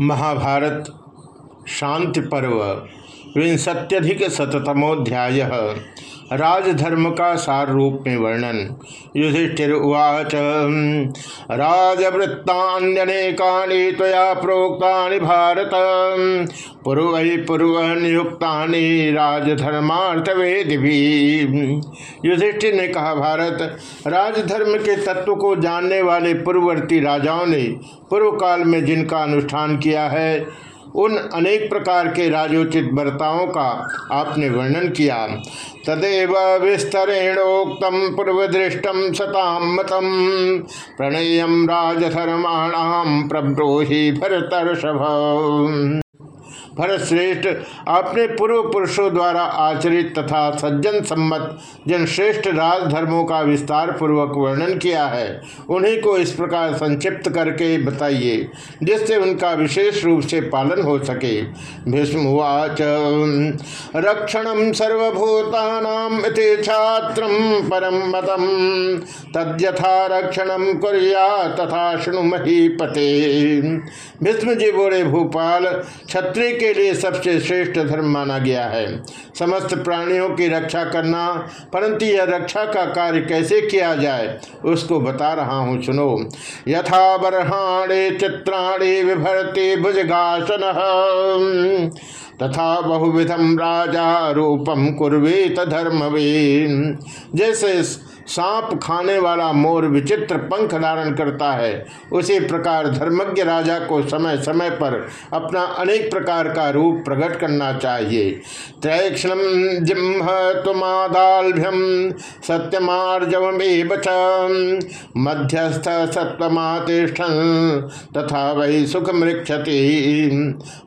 महाभारत शांति पर्व विंशत्यधिक शतमोध्याय राजधर्म का सार रूप में वर्णन। युधिष्ठिर उवाच राजवृत्तान्यनेकानि त्वया प्रोक्तानि भारत। पूर्व पूर्व नियुक्ता वेदि युधिष्ठिर ने कहा, भारत, राजधर्म के तत्व को जानने वाले पूर्ववर्ती राजाओं ने पूर्व काल में जिनका अनुष्ठान किया है उन अनेक प्रकार के राजोचित वर्ताओं का आपने वर्णन किया। तदेव विस्तरेणोक्तम पूर्वदृष्टम सताम मतम। प्रणयम राजधर्माणाम प्रब्रोही भरतर्षभ। भरतश्रेष्ठ अपने पूर्व पुरुषों द्वारा आचरित तथा सज्जन सम्मत, जिन श्रेष्ठ राजधर्मों का विस्तार पूर्वक वर्णन किया है, उन्हीं को इस प्रकार संक्षिप्त करके बताइए, जिससे उनका विशेष रूप से पालन हो सके। भीष्मवाच, रक्षण सर्वभूता परम मतम तद्यथा रक्षण कुरिया तथा शुणु महीपते भीष्म जी बोले, भूपाल, क्षत्रिय के लिए सबसे श्रेष्ठ धर्म माना गया है। समस्त प्राणियों की रक्षा करना, परंतु यह रक्षा का कार्य कैसे किया जाए, उसको बता रहा हूँ, सुनो। यथा बरहाणे चित्राणी विभरती भुजगासन, तथा बहुविधम राजा रूपम कुर्वेत धर्मवीन। जैसे सांप खाने वाला मोर विचित्र पंख धारण करता है। उसी प्रकार धर्मज्ञ राजा को समय समय पर अपना अनेक प्रकार का रूप प्रकट करना चाहिए। त्रैक्षण जिम्ह तुमादाभ्यम सत्यमार्जवे मध्यस्थ सत्वमातिष्ठन तथा वही सुख मृक्षति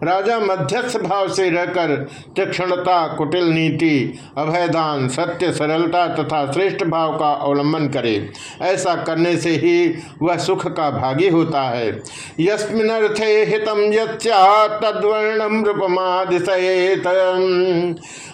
राजा मध्यस्थ भाव से रहकर तीक्षणता, कुटिल नीति, अभयदान, सत्य, सरलता तथा श्रेष्ठ भाव का अवलंबन करे। ऐसा करने से ही वह सुख का भागी होता है। यस्मिनर्थे हितम यद्वर्णम रूपमादिशयेत।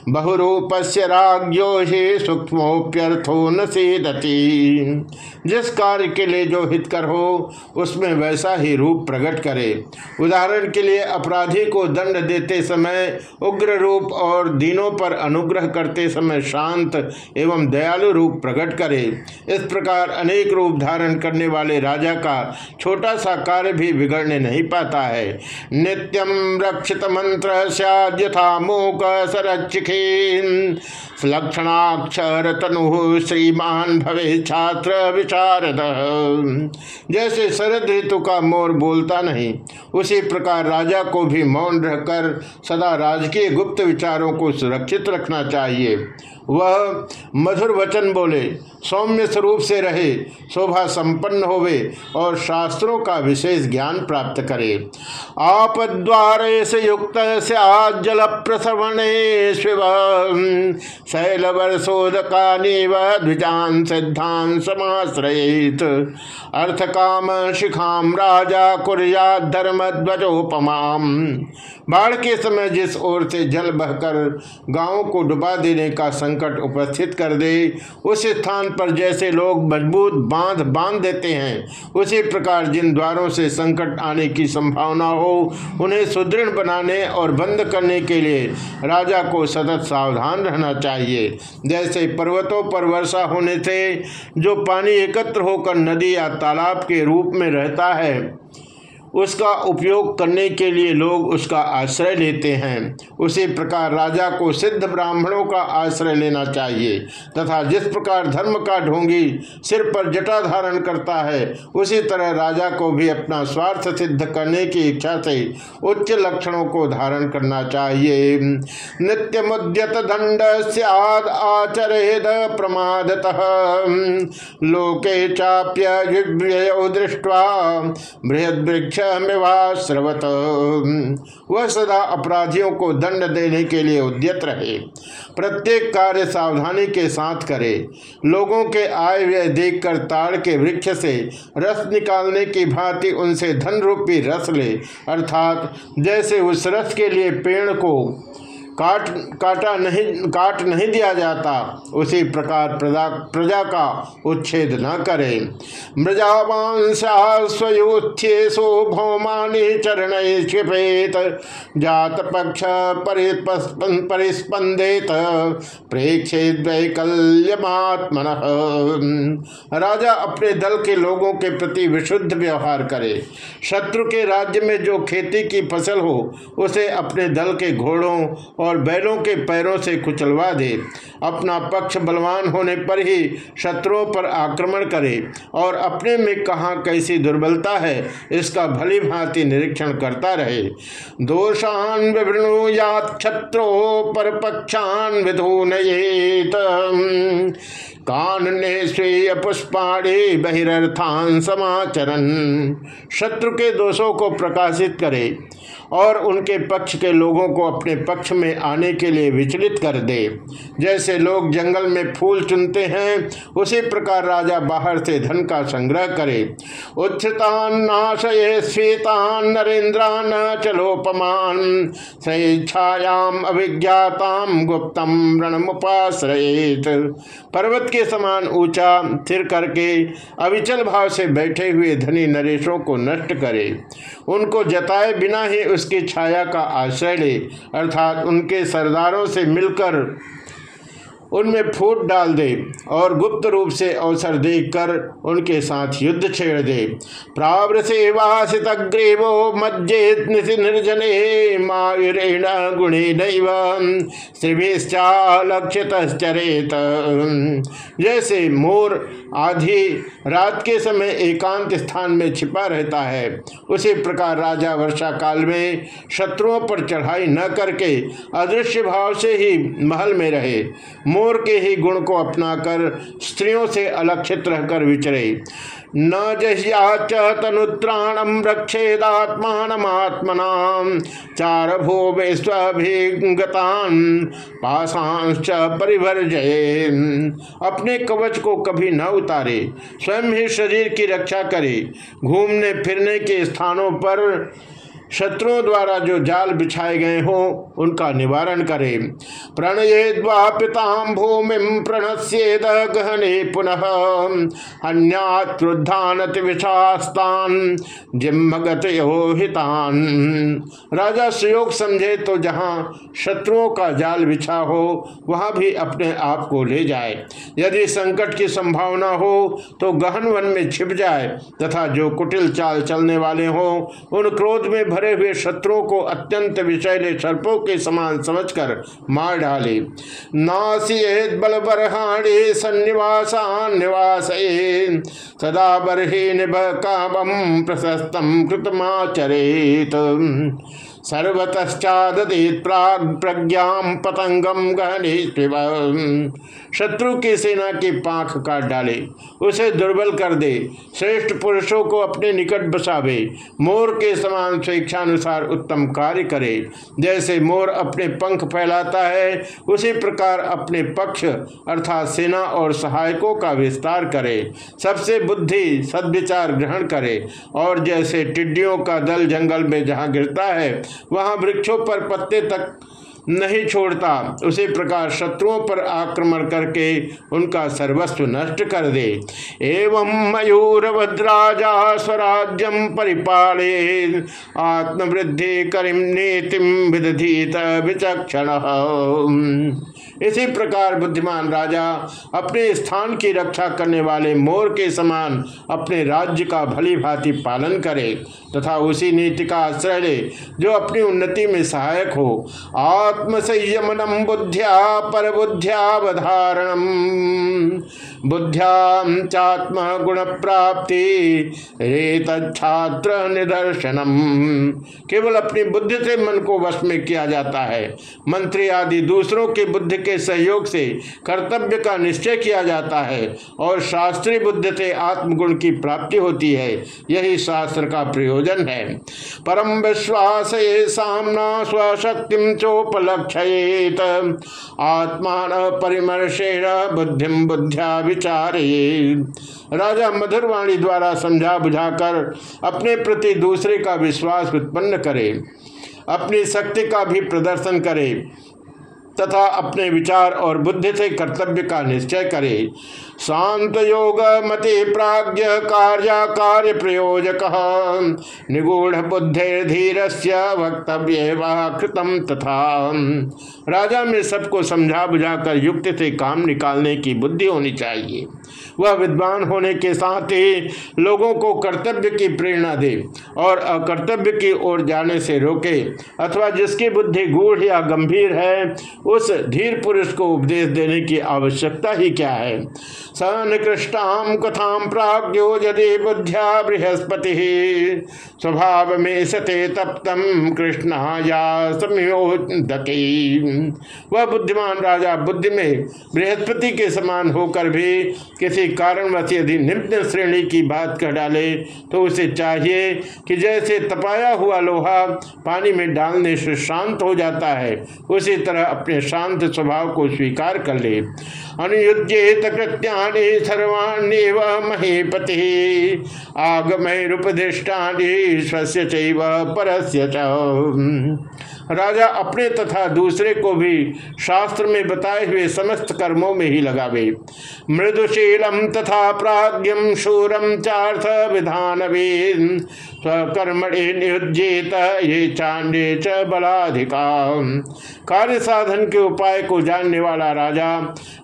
बहुरूपस्य राज्यो ही सूक्ष्मोप्यर्थो न सीदती। जिस कार्य के लिए जो हितकर हो, उसमें वैसा ही रूप प्रकट करे। उदाहरण के लिए अपराधी को दंड देते समय उग्र रूप और दीनों पर अनुग्रह करते समय शांत एवं दयालु रूप प्रकट करे। इस प्रकार अनेक रूप धारण करने वाले राजा का छोटा सा कार्य भी बिगड़ने नहीं पाता है। नित्यम रक्षित मंत्र यथा मोक सरचिखी लक्षणाक्षर तनु श्रीमान भवे छात्र विशारद। जैसे शरद ऋतु का मोर बोलता नहीं, उसी प्रकार राजा को भी मौन रहकर सदा राजकीय गुप्त विचारों को सुरक्षित रखना चाहिए। वह मधुर वचन बोले, सौम्य स्वरूप से रहे, शोभा संपन्न होवे और शास्त्रों का विशेष ज्ञान प्राप्त करे। आप द्वारे से युक्त, से जल प्रसवणे शिव शैल वर्षोदका द्विजान सिद्धान समाश्रयित। अर्थ काम शिखाम राजा कुरिया धर्म ध्वजोपमाम बाढ़ के समय जिस ओर से जल बहकर गाँव को डुबा देने का संकट उपस्थित कर दे, उस स्थान पर जैसे लोग मज़बूत बाँध बाँध देते हैं, उसी प्रकार जिन द्वारों से संकट आने की संभावना हो, उन्हें सुदृढ़ बनाने और बंद करने के लिए राजा को सतत सावधान रहना चाहिए। जैसे पर्वतों पर वर्षा होने से, जो पानी एकत्र होकर नदी या तालाब के रूप में रहता है उसका उपयोग करने के लिए लोग उसका आश्रय लेते हैं। उसी प्रकार राजा को सिद्ध ब्राह्मणों का आश्रय लेना चाहिए तथा जिस प्रकार धर्म का ढोंगी सिर पर जटा धारण करता है, उसी तरह राजा को भी अपना स्वार्थ सिद्ध करने की इच्छा से उच्च लक्षणों को धारण करना चाहिए। नित्य मुद्यत दंड सद आचरेद प्रमादत। लोके चाप्य दृष्टवा बृहद वृक्ष स्रवत। वह सदा अपराधियों को दंड देने के लिए उद्यत रहे, प्रत्येक कार्य सावधानी के साथ करे, लोगों के आय व्यय देखकर ताड़ के वृक्ष से रस निकालने की भांति उनसे धन रूपी रस ले, अर्थात जैसे उस रस के लिए पेड़ को काट, काटा नहीं, काट नहीं दिया जाता। उसी प्रकार प्रजा प्रजा का उच्छेद न करे। स्वयोथ्येशो भौमानि चरण क्षिपेत जात पक्ष परिस्पंदेत प्रेक्षेद वैकल्यमात्मन राजा अपने दल के लोगों के प्रति विशुद्ध व्यवहार करे। शत्रु के राज्य में जो खेती की फ़सल हो, उसे अपने दल के घोड़ों और बैलों के पैरों से कुचलवा दे। अपना पक्ष बलवान होने पर ही शत्रुओं पर आक्रमण करे और अपने में कहाँ कैसी दुर्बलता है, इसका भली भांति निरीक्षण करता रहे। दोषान विवृणु या छत्रो पर पक्षान विधून कानने स्वीय पुष्पाणी बहिर्थान समाचरण शत्रु के दोषों को प्रकाशित करे। और उनके पक्ष के लोगों को अपने पक्ष में आने के लिए विचलित कर दे। जैसे लोग जंगल में फूल चुनते हैं, उसी प्रकार राजा बाहर से धन का संग्रह करे। उच्छतान नाशये श्वेतान नरेन्द्रान चलोपमान। स्वेच्छायाम अभिज्ञाताम गुप्तम रणमुपाश्रयेत। पर्वत के समान ऊँचा स्थिर करके अविचल भाव से बैठे हुए धनी नरेशों को नष्ट करे। उनको जताए बिना ही उसकी छाया का आश्रय ले अर्थात उनके सरदारों से मिलकर उनमें फूट डाल दे और गुप्त रूप से अवसर देखकर उनके साथ युद्ध छेड़ दे। प्राव्र से वासित ग्रीवो मज्जे निर्जने मायुरेण गुणे जैसे मोर आधी रात के समय एकांत स्थान में छिपा रहता है, उसी प्रकार राजा वर्षा काल में शत्रुओं पर चढ़ाई न करके अदृश्य भाव से ही महल में रहे। मोर के ही गुण को अपनाकर स्त्रियों से अलक्षित रहकर विचरे। न जह्याच तनुत्राणम रक्षेदात्मात्मना चार भूवे स्वभिगतान पाशांश परिवर्जय अपने कवच को कभी न उतारे, स्वयं ही शरीर की रक्षा करे। घूमने फिरने के स्थानों पर शत्रुओं द्वारा जो जाल बिछाए गए हो, उनका निवारण करे। प्रणये पिताम भूमि प्रणस्येद गहने पुनः। अन्यात्रुद्धानति विषास्तान, जिम्मगत हितान राजा सुयोग समझे तो जहाँ शत्रुओं का जाल बिछा हो, वहाँ भी अपने आप को ले जाए। यदि संकट की संभावना हो तो गहन वन में छिप जाए, तथा जो कुटिल चाल चलने वाले हो, उन क्रोध में भर भरे हुए शत्रुओं को अत्यंत विषैले सर्पों के समान समझकर मार डाले। नासियेत बल बरहाणे सन्निवासान निवास सदा बरहे निभ कामम प्रशस्तम कृतमाचरेत। प्रज्ञा पतंगम शत्रु की सेना की पाख काट डाले, उसे दुर्बल कर दे, श्रेष्ठ पुरुषों को अपने निकट बसावे, मोर के समान स्वेच्छानुसार उत्तम कार्य करे। जैसे मोर अपने पंख फैलाता है, उसी प्रकार अपने पक्ष अर्थात सेना और सहायकों का विस्तार करे, सबसे बुद्धि सद्विचार ग्रहण करे, और जैसे टिड्डियों का दल जंगल में जहाँ गिरता है वहाँ वृक्षों पर पत्ते तक नहीं छोड़ता। उसी प्रकार शत्रुओं पर आक्रमण करके उनका सर्वस्व नष्ट कर दे। एवं मयूर मयूरभद्राजा स्वराज्यम परिपाले आत्मवृद्धि करीम नीतिम विदधीत विचक्षण। इसी प्रकार बुद्धिमान राजा अपने स्थान की रक्षा करने वाले मोर के समान अपने राज्य का भली भांति पालन करे, तथा उसी नीति का आश्रय ले, जो अपनी उन्नति में सहायक हो। आत्म संयमनम बुद्ध्या पर बुद्ध्यावधारणम बुद्ध्याम चात्म गुण प्राप्ति छात्र निदर्शनम। केवल अपनी बुद्धि से मन को वश में किया जाता है। मंत्री आदि दूसरों के बुद्धि के सहयोग से कर्तव्य का निश्चय किया जाता है और शास्त्रीय बुद्धि से आत्मगुण की प्राप्ति होती है। यही शास्त्र का प्रयोजन है। परम विश्वास सामना स्वशक्ति चोपलक्षेत आत्मा परिमर्शेण बुद्धिम बुद्ध्या विचार राजा मधुरवाणी द्वारा समझा बुझाकर अपने प्रति दूसरे का विश्वास उत्पन्न करे। अपनी शक्ति का भी प्रदर्शन करे। तथा अपने विचार और बुद्धि से कर्तव्य का निश्चय करे। शांत योग मति प्राज्ञ कार्य कार्य प्रयोजक। निगूढ़ बुद्धि धीर से वक्तव्य कृतम तथा। राजा में सबको समझा बुझाकर युक्त से काम निकालने की बुद्धि होनी चाहिए। वह विद्वान होने के साथ ही लोगों को कर्तव्य की प्रेरणा दे और अकर्तव्य की ओर जाने से रोके। अथवा जिसकी बुद्धि गूढ़ या गंभीर है उस धीर पुरुष को उपदेश देने की आवश्यकता ही क्या है? स निकृष्टाम कथाम प्राज्ञो यदि बुद्धिया बृहस्पति। स्वभाव में सते तप्तम कृष्ण या वह बुद्धिमान राजा बुद्धि में बृहस्पति के समान होकर भी किसी कारणवश यदि निम्न श्रेणी की बात कह डाले तो उसे चाहिए कि जैसे तपाया हुआ लोहा पानी में डालने से शांत हो जाता है, उसी तरह अपने शांत स्वभाव को स्वीकार कर ले। अनुयुजेत कृत्यानि सर्वाण्यव महीपति आगमैरुपदिष्टानि स्वस्य चैव परस्य च। राजा अपने तथा दूसरे को भी शास्त्र में बताए हुए समस्त कर्मों में ही लगावे। मृदुशीलम तथा प्राज्ञम शूरम चार्थ विधान स्वकर्मणे नियुजेत ये चांडे च बलाधिका कार्य साधन के उपाय को जानने वाला राजा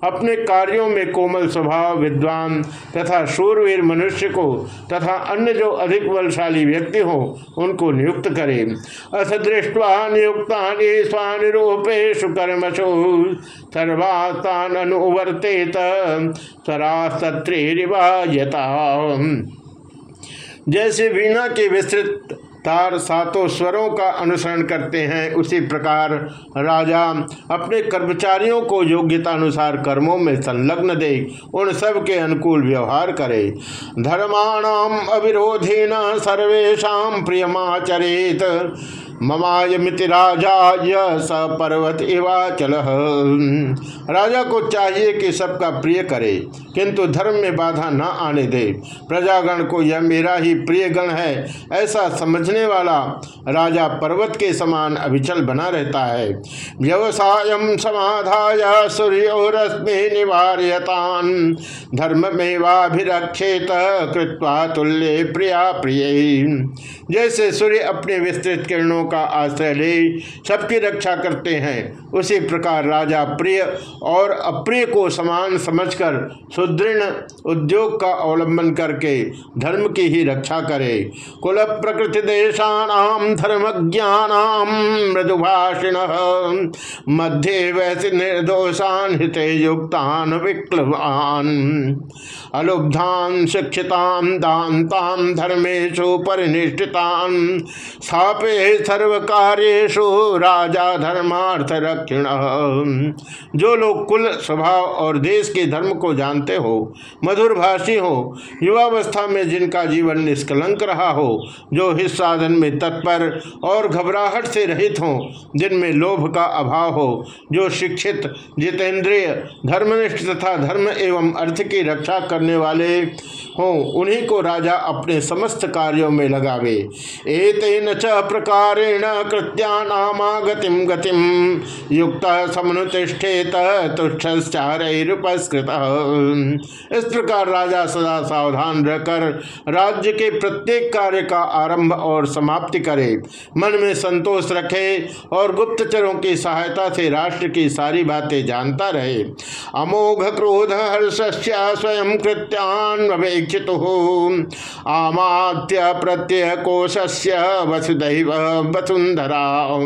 अपने कार्यों में कोमल स्वभाव, विद्वान तथा शूरवीर मनुष्य को तथा अन्य जो अधिक बलशाली व्यक्ति हो, उनको नियुक्त करे। अथ दृष्टवा नियुक्ता स्वानिरूपेशु कर्मशु सर्वास्तान अनुवर्तेत जैसे वीणा के विस्तृत तार सातों स्वरों का अनुसरण करते हैं, उसी प्रकार राजा अपने कर्मचारियों को योग्यता अनुसार कर्मों में संलग्न दे, उन सब के अनुकूल व्यवहार करे। धर्माणाम अविरोधी न सर्वेशा प्रियमाचरित ममायमिति राजा यह स पर्वत चल राजा को चाहिए कि सबका प्रिय करे, किंतु धर्म में बाधा न आने दे। प्रजागण को यह मेरा ही प्रिय गण है, ऐसा समझने वाला राजा पर्वत के समान अभिचल बना रहता है। व्यवसाय समाधाय सूर्योरश्मि निवार्यतान, धर्म में वाभिरक्षेत कृत्वा तुल्य प्रिया प्रिय। जैसे सूर्य अपने विस्तृत किरणों का आश्रय ले सबकी रक्षा करते हैं। उसी प्रकार राजा प्रिय और अप्रिय को समान समझकर सुदृढ़ उद्योग का अवलंबन करके धर्म की ही रक्षा करे। कुल प्रकृति देशानाम धर्म ज्ञान मृदुभाषिण। मध्य वैसे निर्दोषान हित युक्तान विक्लवान। अलुब्धान शिक्षिताम दानताम धर्मेशु परिनिष्ठितान। स्थापे सर्व कार्येशु राजा धर्मार्थ रक्षिण। जो लोग कुल स्वभाव और देश के धर्म को जानते हो मधुर भाषी हो, युवावस्था में जिनका जीवन निष्कलंक रहा हो, जो हिस्स साधन में तत्पर और घबराहट से रहित हो, जिनमें लोभ का अभाव हो, जो शिक्षित, जितेंद्रिय, धर्मनिष्ठ तथा धर्म एवं अर्थ की रक्षा करने वाले हो, उन्हीं को राजा अपने समस्त कार्यों में लगावे। एतेन च प्रकारेण कृत्यानामागतिम गतिम युक्त समनुतिष्ठेत तुष्टारुपस्कृत इस प्रकार राजा सदा सावधान रहकर राज्य के प्रत्येक कार्य का आरंभ और समाप्ति करे। मन में संतोष रखे और गुप्तचरों की सहायता से राष्ट्र की सारी बातें जानता रहे। अमोघ क्रोध हर्ष स्वयं कृत्यान्वेक्षित आमात्य प्रत्यय कोशस्य वसुदैव वसुंधरा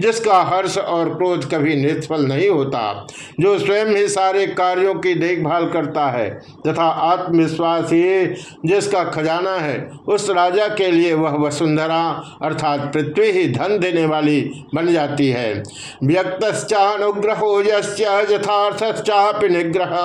जिसका हर्ष और क्रोध कभी निष्फल नहीं होता, जो स्वयं ही सारे कार्यों की देखभाल करता है, तथा आत्मविश्वास ही जिसका खजाना है, उस राजा के लिए वह वसुंधरा अर्थात पृथ्वी ही धन देने वाली बन जाती है। व्यक्तश्चानुग्रहो यथार्थश्चापि निग्रह।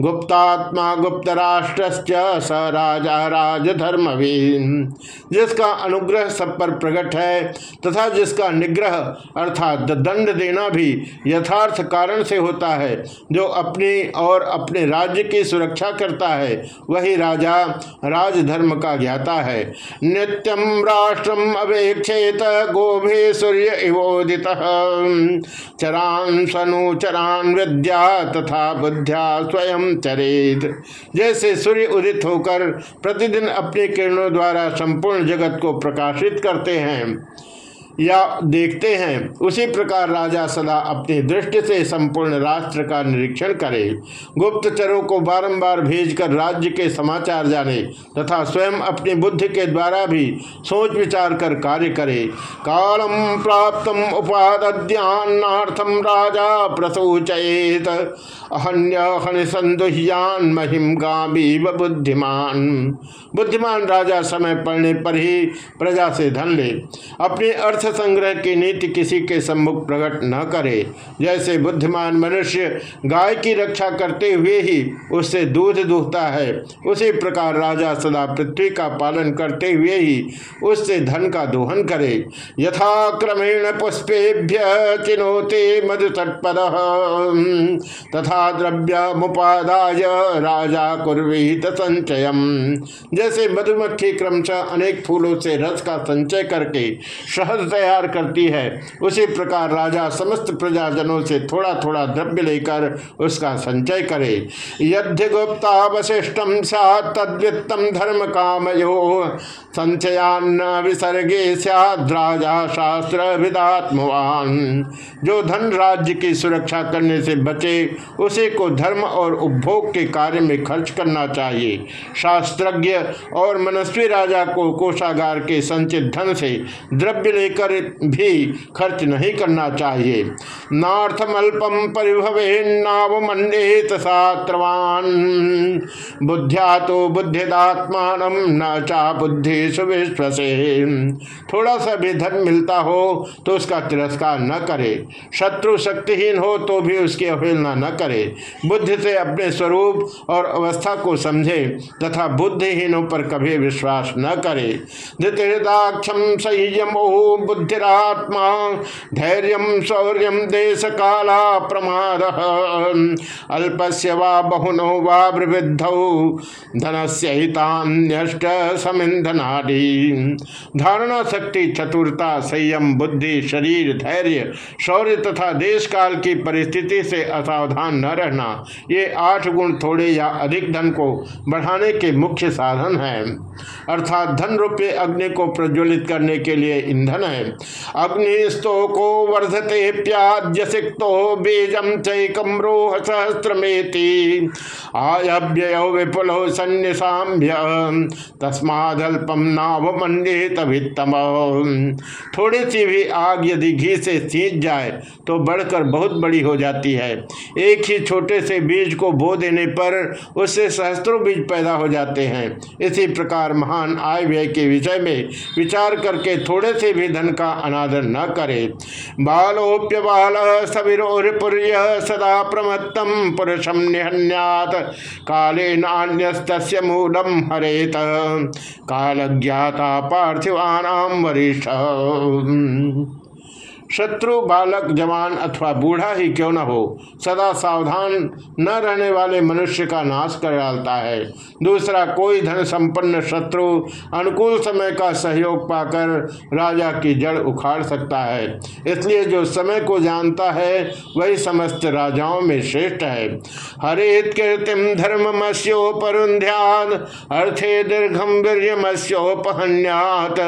गुप्तात्मा गुप्त राष्ट्र स राजा राजधर्मवीन। जिसका अनुग्रह सब पर प्रकट है, तथा जिसका निग्रह, अर्थात दंड देना भी यथार्थ कारण से होता है, जो अपनी और अपने राज्य की सुरक्षा करता है, वही राजा राजधर्म का ज्ञाता है। नित्यम राष्ट्रम अवेक्षेत, गोभे सूर्य इवोदित। चरान सनु, चरान विद्या, तथा बुद्ध्या स्वयं चरित। जैसे सूर्य उदित होकर प्रतिदिन अपने किरणों द्वारा संपूर्ण जगत को प्रकाशित करते हैं। या देखते हैं। उसी प्रकार राजा सदा अपनी दृष्टि से संपूर्ण राष्ट्र का निरीक्षण करे। गुप्तचरों को बारंबार भेजकर राज्य के समाचार जाने तथा स्वयं अपनी बुद्धि के द्वारा भी सोच विचार कर कार्य करे। कालम प्राप्त उपाद्यान्नाथम राजा प्रसूचेत अहन्य संदुह्यान महिम गावी बुद्धिमान। बुद्धिमान राजा समय पड़ने पर ही प्रजा से धन ले। अपने अर्थ संग्रह की नीति किसी के सम्मुख प्रकट न करे। जैसे बुद्धिमान मनुष्य गाय की रक्षा करते हुए ही उससे दूध दूहता है, उसी प्रकार राजा सदा पृथ्वी का पालन करते हुए ही उससे धन का दोहन करे। यथा क्रमेण पुष्पेभ्य चिनोते मधु तत्पद तथा द्रव्य मुपादाय राजा कुर्वीत संचय जैसे मधुमक्खी क्रमशः अनेक फूलों से रस का संचय करके शहद तैयार करती है। उसी प्रकार राजा समस्त प्रजाजनों से थोड़ा थोड़ा द्रव्य लेकर उसका संचय करे। यद्य गुप्ता गुप्तावशिष्टम सद्वित्तम धर्म कामयो। संचयान्न विसर्गे सद्राजा शास्त्र जो धन राज्य की सुरक्षा करने से बचे, उसे को धर्म और उपभोग के कार्य में खर्च करना चाहिए। शास्त्रज्ञ और मनस्वी राजा को कोषागार के संचित धन से द्रव्य लेकर भी खर्च नहीं करना चाहिए। नार्थमल्पम परिभवे नावमंडेत सात्रवान। बुद्धिया तो बुद्धिदात्मान न चा बुद्धि सुविश्वसे। थोड़ा सा भी धन मिलता हो तो उसका तिरस्कार न करे। शत्रु शक्तिहीन हो तो भी उसकी अवहेलना न करे। बुद्धि से अपने स्वरूप और अवस्था को समझे तथा बुद्धिहीनों पर कभी विश्वास न करे। धृतदाक्षम संयमो बुद्धिरात्मा, धैर्य, शौर्य देश काला प्रमाद। अल्पस्य वा बहुनो वा प्रवृद्धौ हितान्यष्ट समिंधनादि धारणा शक्ति, चतुरता, संयम, बुद्धि, शरीर, धैर्य, शौर्य तथा देश काल की परिस्थिति से असावधान न रहना, ये आठ गुण थोड़े या अधिक धन को बढ़ाने के मुख्य साधन हैं। अर्थात धन रुपये अग्नि को प्रज्वलित करने के लिए ईंधन है। अग्निस्तो को वर्धते प्याद्य सिक्तो बीजम चैकम रोह सहस्रमेति। आयव्यय विपुल सन्निसाम्य तस्मादल्पम नाव मंडित भित्तम। थोड़ी सी भी आग यदि घी से सींच जाए तो बढ़कर बहुत बड़ी हो जाती है। एक ही छोटे से बीज को बो देने पर उससे सहस्त्रों बीज पैदा हो जाते हैं। इसी प्रकार महान आय व्यय के विषय में विचार करके थोड़े से भी धन का अनादर न करे। बालोप्य बाल सविरोपुर्य सदा प्रमत्तम पुरुषम निहन्यात। काले नान्यस्त मूलम हरेत। काल ज्ञाता पार्थिवा वरिष्ठ। शत्रु, बालक, जवान अथवा बूढ़ा ही क्यों न हो? सदा सावधान न रहने वाले मनुष्य का नाश कर डालता है। दूसरा, कोई धन संपन्न शत्रु अनुकूल समय का सहयोग पाकर राजा की जड़ उखाड़ सकता है। इसलिए जो समय को जानता है, वही समस्त राजाओं में श्रेष्ठ है। हरित कीर्तिम धर्ममस्योपरुंध्याद अर्थे दीर्घम वीर्यमस्योपहन्यात।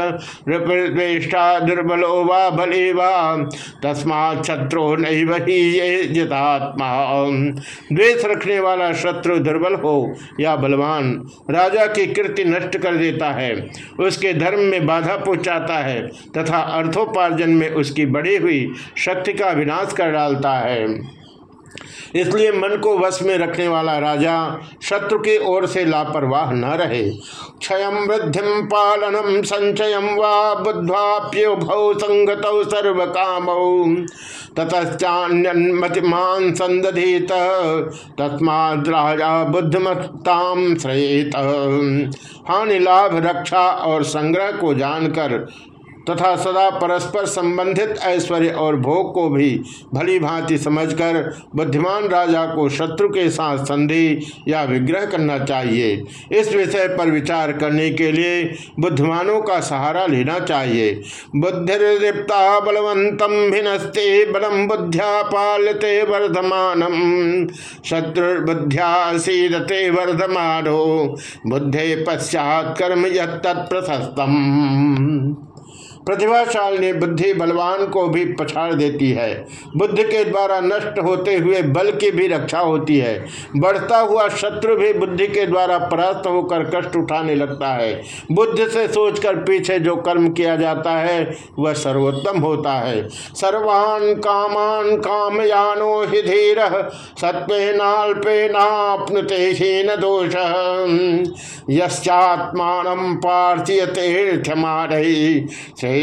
दुर्बलो वा बली वा तस्मा शत्रु नहीं वही ये जितात्मा। द्वेष रखने वाला शत्रु दुर्बल हो या बलवान, राजा की कृति नष्ट कर देता है, उसके धर्म में बाधा पहुंचाता है, तथा अर्थोपार्जन में उसकी बढ़ी हुई शक्ति का विनाश कर डालता है। इसलिए मन को वश में रखने वाला राजा शत्रु की ओर से लापरवाह न रहे। क्षय वृद्धि पालनम संचय बुद्ध्वाप्युभौ संगत सर्व काम ततश्चान्यमतिमान संदधीत तस्माद राजा बुद्धिमत्ताम श्रेत हानि, लाभ, रक्षा और संग्रह को जानकर तथा सदा परस्पर संबंधित ऐश्वर्य और भोग को भी भली भांति समझकर बुद्धिमान राजा को शत्रु के साथ संधि या विग्रह करना चाहिए। इस विषय पर विचार करने के लिए बुद्धिमानों का सहारा लेना चाहिए। बुद्धिदीप्ता बलवंतम भिनस्ते बलम बुद्ध्या पालते शत्रु बुद्ध्या सीदते वर्धमानो। बुद्धे पश्चात कर्म यत्प्रशस्तम प्रतिभाशाल बुद्धि बलवान को भी पछाड़ देती है। बुद्ध के द्वारा नष्ट होते हुए बल की भी रक्षा होती है। बढ़ता हुआ शत्रु भी बुद्धि के द्वारा परास्त होकर कष्ट उठाने लगता है। बुद्ध से सोचकर पीछे जो कर्म किया जाता है, वह सर्वोत्तम होता है। सर्वान कामान कामयानो ही धीर सत्वे नाल्पे नापनुते हीन दोष यश्चात्मान पार्थियते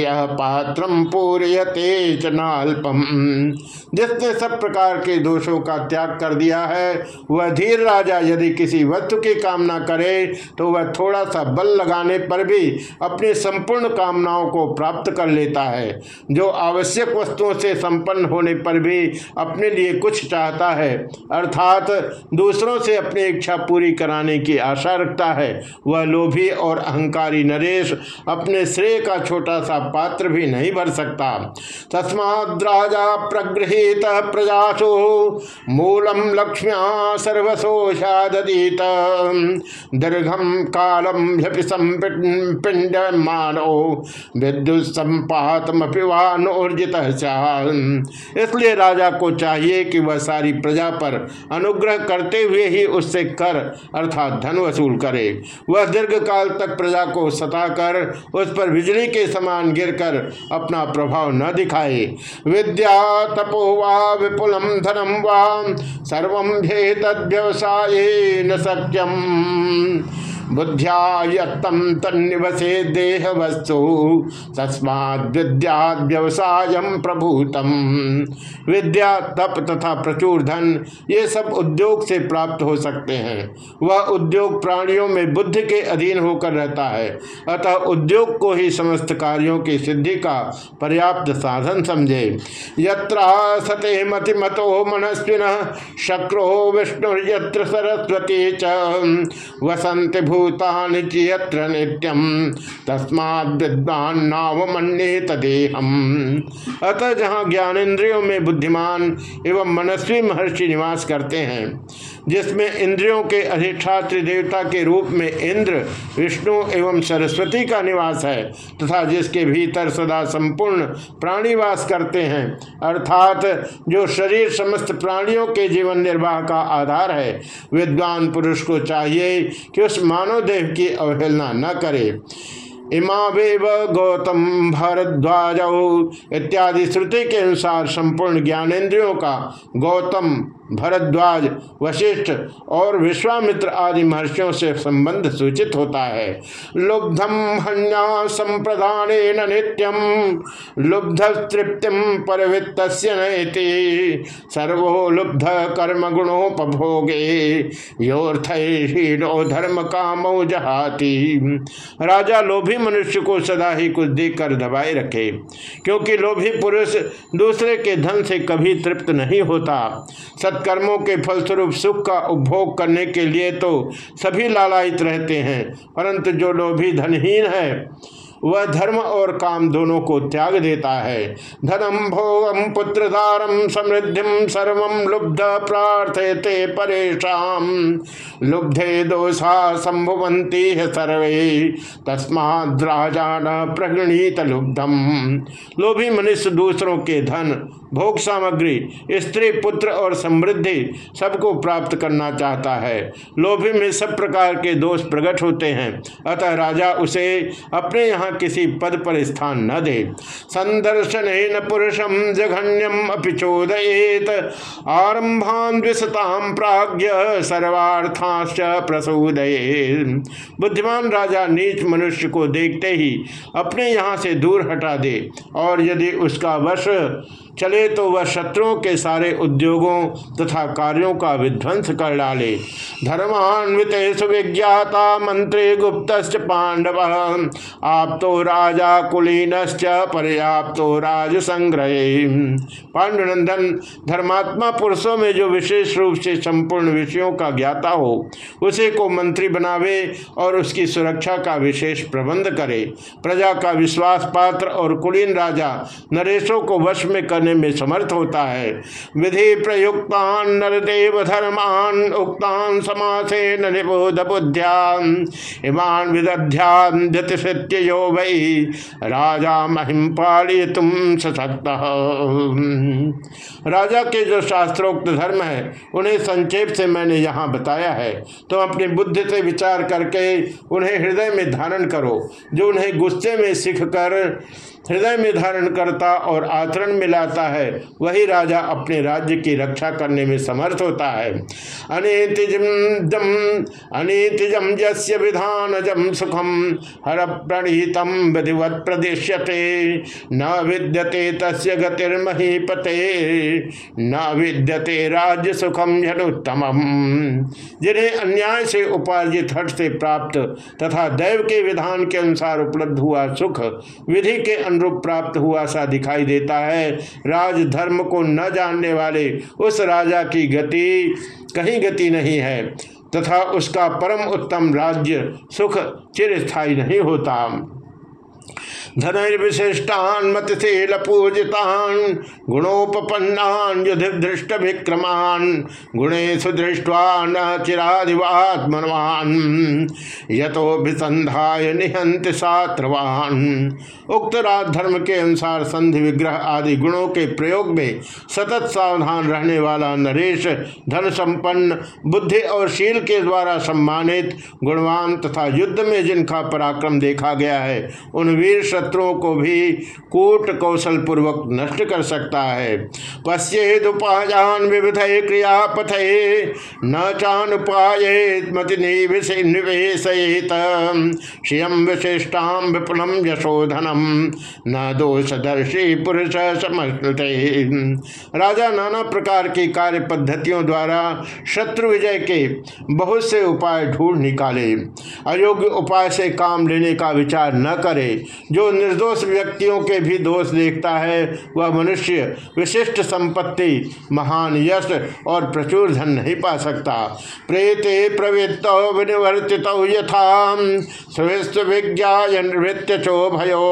पात्रम पूर्यते चनाल्पम जिसने सब प्रकार के दोषों का त्याग कर दिया है, वह धीर राजा यदि किसी वस्तु की कामना करे तो वह थोड़ा सा बल लगाने पर भी अपनी संपूर्ण कामनाओं को प्राप्त कर लेता है, जो आवश्यक वस्तुओं से संपन्न होने पर भी अपने लिए कुछ चाहता है। अर्थात, दूसरों से अपनी इच्छा पूरी कराने की आशा रखता है। वह लोभी और अहंकारी नरेश अपने श्रेय का छोटा सा पात्र भी नहीं भर सकता। तस्माद राजा प्रगृहित प्रजासो, मूलम लक्ष्म्या सर्वसोषादीत दीर्घम कालम पिंड मानो विद्युत संपातमपि वानोर्जित इसलिए राजा को चाहिए कि वह सारी प्रजा पर अनुग्रह करते हुए ही उससे कर अर्थात धन वसूल करे। वह दीर्घ काल तक प्रजा को सताकर उस पर बिजली के समान गिरकर अपना प्रभाव न दिखाए। विद्या तपो वा विपुलम धनम वा सर्व न सक्यम तन्निवसे देह वस्तु विद्या व्यवसाय प्रभूतम विद्या, तप तथा प्रचुर धन ये सब उद्योग से प्राप्त हो सकते हैं। वह उद्योग प्राणियों में बुद्धि के अधीन होकर रहता है। अतः उद्योग को ही समस्त कार्यों की सिद्धि का पर्याप्त साधन समझे। यत्रा सते मतिमतो मनस्विन, शक्रो विष्णु यत्र सरस्वती च। वसंत भू भूतानि चियत्र नित्यम तस्माद विद्वान नावमन्ये तदेहम अतः जहाँ ज्ञानेन्द्रियों में बुद्धिमान एवं मनस्वी महर्षि निवास करते हैं, जिसमें इंद्रियों के अधिष्ठात्र देवता के रूप में इंद्र, विष्णु एवं सरस्वती का निवास है, तथा जिसके भीतर सदा संपूर्ण प्राणीवास करते हैं, अर्थात जो शरीर समस्त प्राणियों के जीवन निर्वाह का आधार है, विद्वान पुरुष को चाहिए कि उस मानव देव की अवहेलना न करे। इमावेव गौतम भारद्वाज इत्यादि श्रुति के अनुसार संपूर्ण ज्ञानेन्द्रियों का गौतम भरद्वाज, वशिष्ठ और विश्वामित्र आदि महर्षियों से संबंध सूचित होता है। लुब्धम हन्या संप्रदान नित्यम लुब्ध तृप्तिम परवृत्त सर्वो लुब्ध कर्म गुणोपभोगे योर्थो धर्म कामो जहाती। राजा लोभी मनुष्य को सदा ही कुछ देकर दबाए रखे, क्योंकि लोभी पुरुष दूसरे के धन से कभी तृप्त नहीं होता। सत सत्कर्मों के फलस्वरूप सुख का उपभोग करने के लिए तो सभी लालायित रहते हैं, परंतु जो लोभी धनहीन है वह धर्म और काम दोनों को त्याग देता है। धनम भोगम पुत्रधारम समृद्धि सर्व लुब्ध प्रार्थयते परेशान लुब्धे दोषा संभवंती है सर्वे। तस्माद्राजा न प्रगणित लुब्धम लोभी मनुष्य दूसरों के धन, भोग सामग्री, स्त्री, पुत्र और समृद्धि सबको प्राप्त करना चाहता है। लोभी में सब प्रकार के दोष प्रकट होते हैं। अतः राजा उसे अपने यहाँ किसी पद पर स्थान न दे। संदर्शन पुरुषम जघन्यम अपिचोदयेत आरंभान विशताम प्राज्ञ सर्वार्थाश्च प्रसूदये बुद्धिमान राजा नीच मनुष्य को देखते ही अपने यहाँ से दूर हटा दे और यदि उसका वश चले तो वह शत्रुओं के सारे उद्योगों तथा कार्यों का विध्वंस कर डाले। धर्मान्वित विज्ञाता मंत्री गुप्त पांडव। आप तो राजा कुलीन पर्याप्त तो राज संग्रह। पांडुनंदन, धर्मात्मा पुरुषों में जो विशेष रूप से संपूर्ण विषयों का ज्ञाता हो, उसे को मंत्री बनावे और उसकी सुरक्षा का विशेष प्रबंध करे। प्रजा का विश्वास पात्र और कुलीन राजा नरेशों को वश में करने में समर्थ होता है। विधि प्रयुक्तान नरदेव धर्मान उक्तान समासे निबोध बुद्ध्यान इमान विदध्यान यो वही राजा महिम पाली तुम सशक्त। राजा के जो शास्त्रोक्त धर्म है, उन्हें संक्षेप से मैंने यहाँ बताया है। तो अपनी बुद्धि से विचार करके उन्हें हृदय में धारण करो, जो उन्हें गुस्से में सीख कर हृदय में धारण करता और आचरण में लाता है, वही राजा अपने राज्य की रक्षा करने में समर्थ होता है। अनितिजम सुखम हर प्रणीतम विधिवत न विद्यते तस्य न विद्यते राज्य सुखम झनुत्तम जिन्हें अन्याय से उपार्जित हट से प्राप्त तथा दैव के विधान के अनुसार उपलब्ध हुआ सुख, विधि के अनुरूप प्राप्त हुआ सा दिखाई देता है। राज धर्म को न जानने वाले उस राजा की गति कहीं गति नहीं है, तथा उसका परम उत्तम राज्य सुख चिरस्थायी नहीं होता। धनुर्विशिष्टान मतशील पूजितान गुणोपन्नान युधिदृष्ट विक्रमान गुणे सुदृष्टवा न चिरादिवात्मनवान यतो निहंत सात्रवान। उक्त धर्म के अनुसार संधि विग्रह आदि गुणों के प्रयोग में सतत सावधान रहने वाला नरेश धन संपन्न बुद्धि और शील के द्वारा सम्मानित, गुणवान तथा युद्ध में जिनका पराक्रम देखा गया है, उन वीर शत्रुओं को भी कूट कौशल पूर्वक नष्ट कर सकता है। पश्चेदुपायान विविध क्रिया पथे न चानुपाये निवेशयेत। श्रियम विशिष्टाम विपुलम यशोधनम न दोषदर्शी पुरुष समझते राजा नाना प्रकार की कार्य पद्धतियों द्वारा शत्रु विजय के बहुत से उपाय ढूंढ निकाले। अयोग्य उपाय से काम लेने का विचार न करे जो निर्दोष व्यक्तियों के भी दोष देखता है, वह मनुष्य विशिष्ट संपत्ति, महान यश और प्रचुर धन नहीं पा सकता। प्रेते प्रवृत्त विनिवर्तित यथा विज्ञा चो भयो।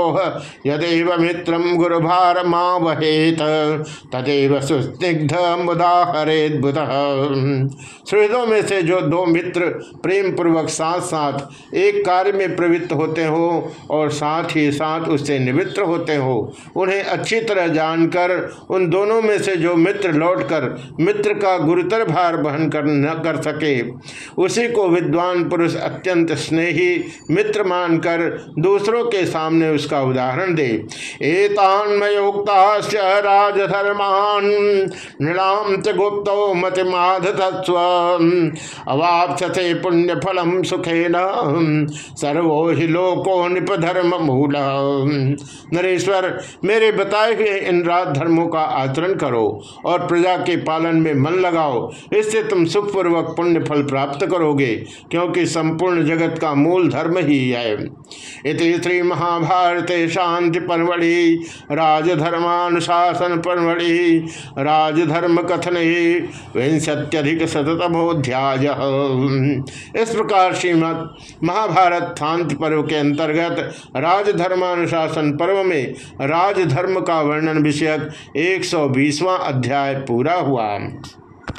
यदेव मित्रम गुरुभार माँ वहेत तदेव सुस्निग्ध बुध। सुहृदों में से जो दो मित्र प्रेम पूर्वक साथ साथ एक कार्य में प्रवृत्त होते हो और साथ ही साथ उससे निवृत्त होते हो। उन्हें अच्छी तरह जानकर, उन दोनों में से जो मित्र लौटकर मित्र का गुरुतर भार बहन कर, न कर सके, उसी को विद्वान पुरुष अत्यंत स्नेही मित्र मानकर दूसरों के सामने उसका उदाहरण दे। राजधर्मान तत्व पुण्य फलम सुखे सर्वो ही लोको निपधर्म मूल नरेश्वर, मेरे बताए हुए इन राज धर्मों का आचरण करो और प्रजा के पालन में मन लगाओ। इससे तुम सुखपूर्वक पुण्य फल प्राप्त करोगे, क्योंकि संपूर्ण जगत का मूल धर्म ही है। इति श्री महाभारत शांति परमढ़ि राजधर्मानुशासन परमढ़ि राजधर्म कथन, विंशत्यधिक शतमोध्याय इस प्रकार श्रीमद महाभारत शांति पर्व के अंतर्गत राजधर्मानुशासन पर्व में राजधर्म का वर्णन विषयक एक अध्याय पूरा हुआ।